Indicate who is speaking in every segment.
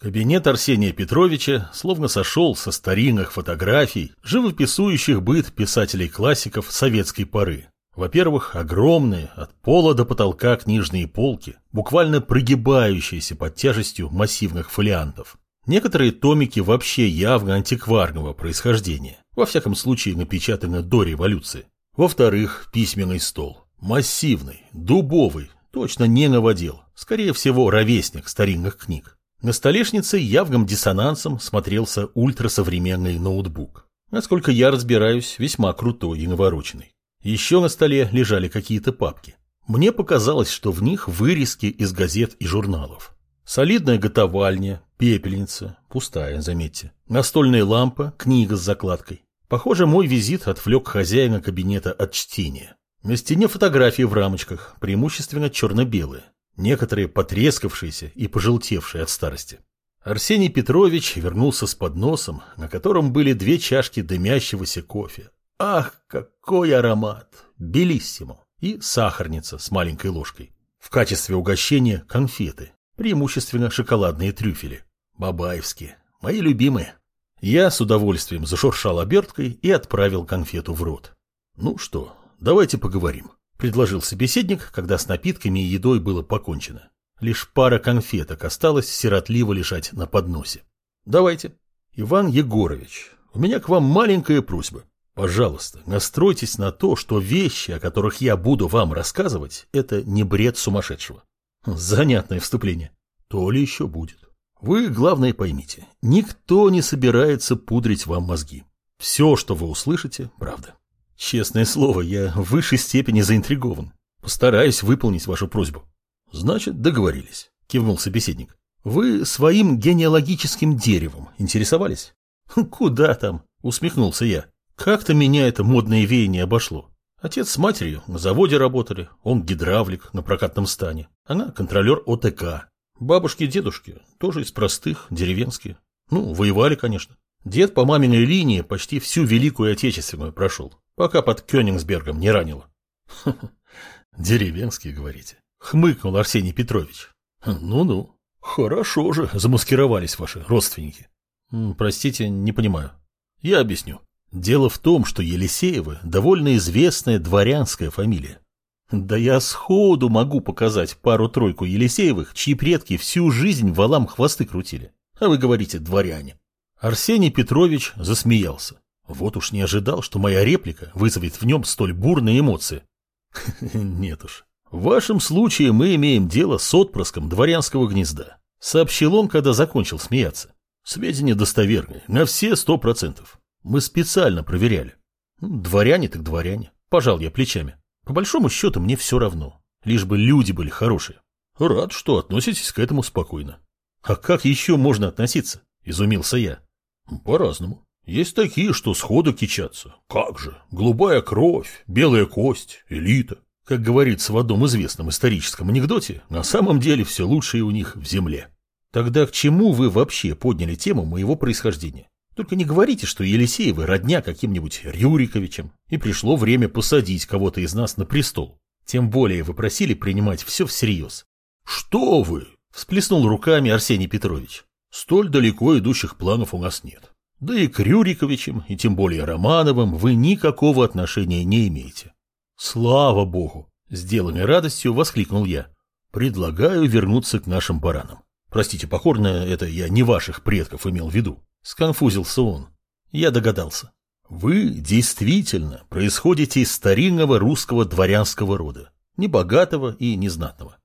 Speaker 1: Кабинет Арсения Петровича словно сошел со старинных фотографий, живописующих быт писателей-классиков советской поры. Во-первых, огромные, от пола до потолка книжные полки, буквально прогибающиеся под тяжестью массивных фолиантов. Некоторые томики вообще явно антикварного происхождения, во всяком случае напечатаны до революции. Во-вторых, письменный стол. Массивный, дубовый, точно не новодел, скорее всего, ровесник старинных книг. На столешнице явным диссонансом смотрелся ультрасовременный ноутбук. Насколько я разбираюсь, весьма крутой и навороченный. Еще на столе лежали какие-то папки. Мне показалось, что в них вырезки из газет и журналов. Солидная готовальня, пепельница, пустая, заметьте, настольная лампа, книга с закладкой. Похоже, мой визит отвлек хозяина кабинета от чтения. На стене фотографии в рамочках, преимущественно черно-белые некоторые потрескавшиеся и пожелтевшие от старости. Арсений Петрович вернулся с подносом, на котором были две чашки дымящегося кофе. Ах, какой аромат! Белиссимо! И сахарница с маленькой ложкой. В качестве угощения конфеты, преимущественно шоколадные трюфели. Бабаевские, мои любимые. Я с удовольствием зашуршал оберткой и отправил конфету в рот. Ну что, давайте поговорим предложил собеседник, когда с напитками и едой было покончено. Лишь пара конфеток осталось сиротливо лежать на подносе. Давайте. Иван Егорович, у меня к вам маленькая просьба. Пожалуйста, настройтесь на то, что вещи, о которых я буду вам рассказывать, это не бред сумасшедшего. Занятное вступление. То ли еще будет. Вы, главное, поймите, никто не собирается пудрить вам мозги. Все, что вы услышите, правда. Честное слово, я в высшей степени заинтригован. Постараюсь выполнить вашу просьбу. Значит, договорились, кивнул собеседник. Вы своим генеалогическим деревом интересовались? Куда там? Усмехнулся я. Как-то меня это модное веяние обошло. Отец с матерью на заводе работали, он гидравлик на прокатном стане, она контролер ОТК. Бабушки и дедушки тоже из простых, деревенские. Ну, воевали, конечно. Дед по маминой линии почти всю Великую Отечественную прошел пока под Кёнигсбергом не ранило. Деревенский, говорите. Хмыкнул Арсений Петрович. Ну-ну, хорошо же замаскировались ваши родственники. Простите, не понимаю. Я объясню. Дело в том, что Елисеевы довольно известная дворянская фамилия. Да я сходу могу показать пару-тройку Елисеевых, чьи предки всю жизнь валам хвосты крутили. А вы говорите «дворяне». Арсений Петрович засмеялся. Вот уж не ожидал, что моя реплика вызовет в нем столь бурные эмоции. Нет уж. В вашем случае мы имеем дело с отпрыском дворянского гнезда. Сообщил он, когда закончил смеяться. Сведения достоверные, на все сто процентов. Мы специально проверяли. Дворяне так дворяне. Пожал я плечами. По большому счету мне все равно. Лишь бы люди были хорошие. Рад, что относитесь к этому спокойно. А как еще можно относиться? Изумился я. По-разному. Есть такие, что сходу кичатся. Как же, голубая кровь, белая кость, элита. Как говорится в одном известном историческом анекдоте, на самом деле все лучшее у них в земле. Тогда к чему вы вообще подняли тему моего происхождения? Только не говорите, что Елисеевы родня каким-нибудь Рюриковичем, и пришло время посадить кого-то из нас на престол. Тем более вы просили принимать все всерьез. Что вы? Всплеснул руками Арсений Петрович. Столь далеко идущих планов у нас нет. Да и к Рюриковичам, и тем более Романовым, вы никакого отношения не имеете. Слава богу! Сделанной радостью воскликнул я. Предлагаю вернуться к нашим баранам. Простите, покорно, это я не ваших предков имел в виду. Сконфузился он. Я догадался. Вы действительно происходите из старинного русского дворянского рода, небогатого и незнатного.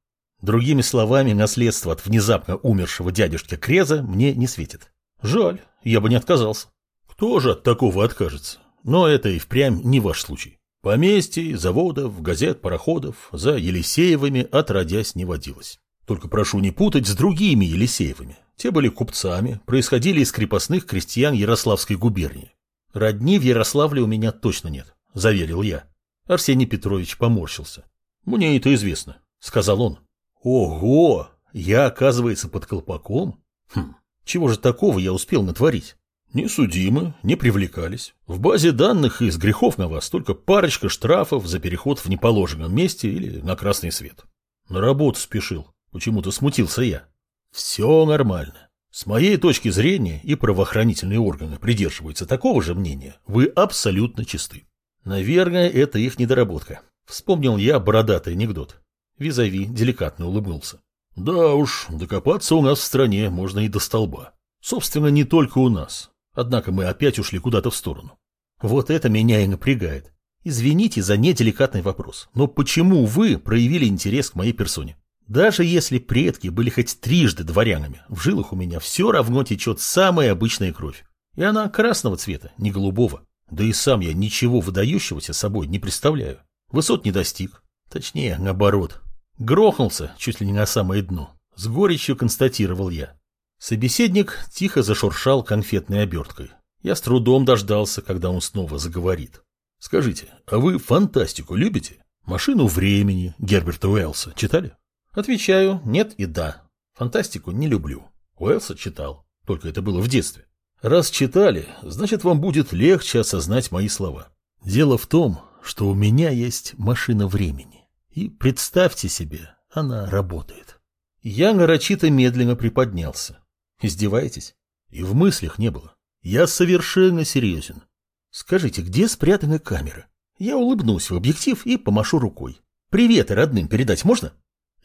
Speaker 1: Другими словами, наследство от внезапно умершего дядюшки Креза мне не светит. Жаль, я бы не отказался. Кто же от такого откажется? Но это и впрямь не ваш случай. Поместьй, заводов, газет, пароходов за Елисеевыми отродясь не водилось. Только прошу не путать с другими Елисеевыми. Те были купцами, происходили из крепостных крестьян Ярославской губернии. Родни в Ярославле у меня точно нет, заверил я. Арсений Петрович поморщился. Мне это известно, сказал он. Ого, я, оказывается, под колпаком? Хм, чего же такого я успел натворить? Не судимы, не привлекались. В базе данных из грехов на вас только парочка штрафов за переход в неположенном месте или на красный свет. На работу спешил. Почему-то смутился я. Все нормально. С моей точки зрения, и правоохранительные органы придерживаются такого же мнения, вы абсолютно чисты. Наверное, это их недоработка. Вспомнил я бородатый анекдот. Визави деликатно улыбнулся. Да уж, докопаться у нас в стране можно и до столба. Собственно, не только у нас. Однако мы опять ушли куда-то в сторону. Вот это меня и напрягает. Извините за неделикатный вопрос, но почему вы проявили интерес к моей персоне? Даже если предки были хоть трижды дворянами, в жилах у меня все равно течет самая обычная кровь. И она красного цвета, не голубого. Да и сам я ничего выдающегося собой не представляю. Высот не достиг. Точнее, наоборот. Грохнулся чуть ли не на самое дно. С горечью констатировал я. Собеседник тихо зашуршал конфетной оберткой. Я с трудом дождался, когда он снова заговорит. «Скажите, а вы фантастику любите? Машину времени Герберта Уэллса читали?» Отвечаю, нет и да. Фантастику не люблю. Уэллса читал, только это было в детстве. Раз читали, значит вам будет легче осознать мои слова. Дело в том, что у меня есть машина времени. И представьте себе, она работает. Я нарочито медленно приподнялся. Издеваетесь? И в мыслях не было. Я совершенно серьезен. Скажите, где спрятана камера? Я улыбнусь в объектив и помашу рукой. Привет родным передать можно?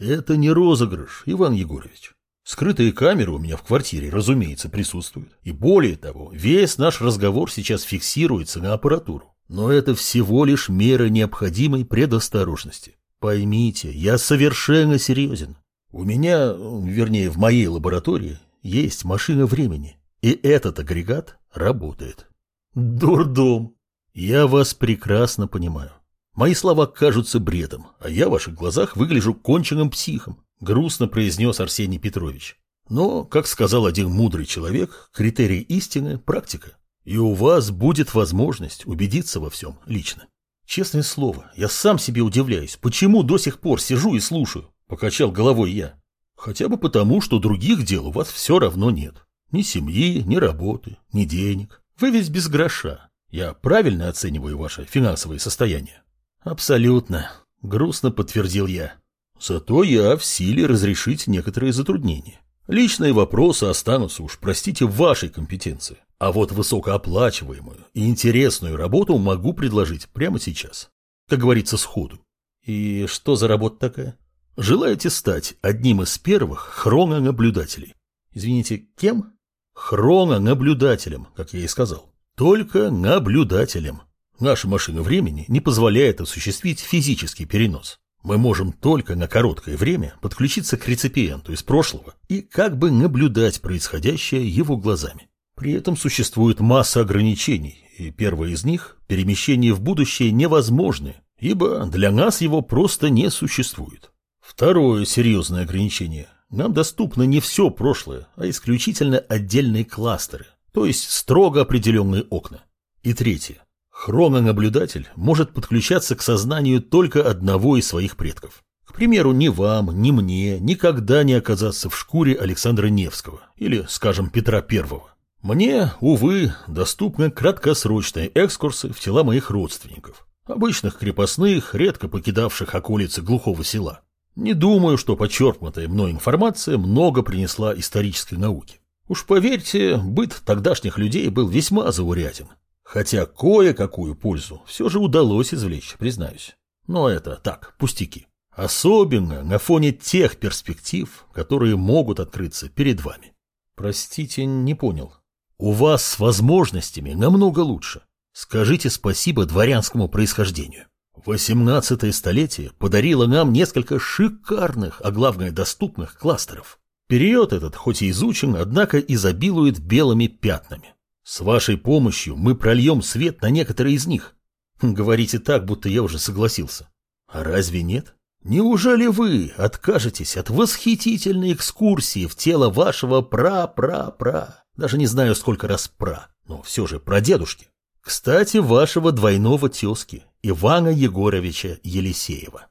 Speaker 1: Это не розыгрыш, Иван Егорович. Скрытые камеры у меня в квартире, разумеется, присутствуют. И более того, весь наш разговор сейчас фиксируется на аппаратуру. Но это всего лишь мера необходимой предосторожности. Поймите, я совершенно серьезен. У меня, вернее, в моей лаборатории, есть машина времени. И этот агрегат работает. Дурдом. Я вас прекрасно понимаю. Мои слова кажутся бредом, а я в ваших глазах выгляжу конченным психом, грустно произнес Арсений Петрович. Но, как сказал один мудрый человек, критерий истины – практика. И у вас будет возможность убедиться во всем лично. Честное слово, я сам себе удивляюсь, почему до сих пор сижу и слушаю, покачал головой я. Хотя бы потому, что других дел у вас все равно нет. Ни семьи, ни работы, ни денег. Вы ведь без гроша. Я правильно оцениваю ваше финансовое состояние? Абсолютно, грустно подтвердил я. Зато я в силе разрешить некоторые затруднения. Личные вопросы останутся уж, простите, в вашей компетенции. А вот высокооплачиваемую и интересную работу могу предложить прямо сейчас. Как говорится, сходу. И что за работа такая? Желаете стать одним из первых хрононаблюдателей? Извините, кем? Хрононаблюдателем, как я и сказал. Только наблюдателем. Наша машина времени не позволяет осуществить физический перенос. Мы можем только на короткое время подключиться к реципиенту из прошлого и как бы наблюдать происходящее его глазами. При этом существует масса ограничений, и первое из них – перемещение в будущее невозможны, ибо для нас его просто не существует. Второе серьезное ограничение – нам доступно не все прошлое, а исключительно отдельные кластеры, то есть строго определенные окна. И третье – Хрононаблюдатель может подключаться к сознанию только одного из своих предков. К примеру, ни вам, ни мне никогда не оказаться в шкуре Александра Невского или, скажем, Петра Первого. Мне, увы, доступны краткосрочные экскурсы в тела моих родственников, обычных крепостных, редко покидавших околицы глухого села. Не думаю, что подчеркнутая мной информация много принесла исторической науке. Уж поверьте, быт тогдашних людей был весьма зауряден. Хотя кое-какую пользу все же удалось извлечь, признаюсь. Но это так, пустяки. Особенно на фоне тех перспектив, которые могут открыться перед вами. Простите, не понял. У вас с возможностями намного лучше. Скажите спасибо дворянскому происхождению. Восемнадцатое столетие подарило нам несколько шикарных, а главное доступных кластеров. Период этот, хоть и изучен, однако изобилует белыми пятнами. С вашей помощью мы прольем свет на некоторые из них. Говорите так, будто я уже согласился. А разве нет? Неужели вы откажетесь от восхитительной экскурсии в тело вашего пра-пра-пра? Даже не знаю, сколько раз пра, но все же прадедушки. Кстати, вашего двойного тезки, Ивана Егоровича Елисеева.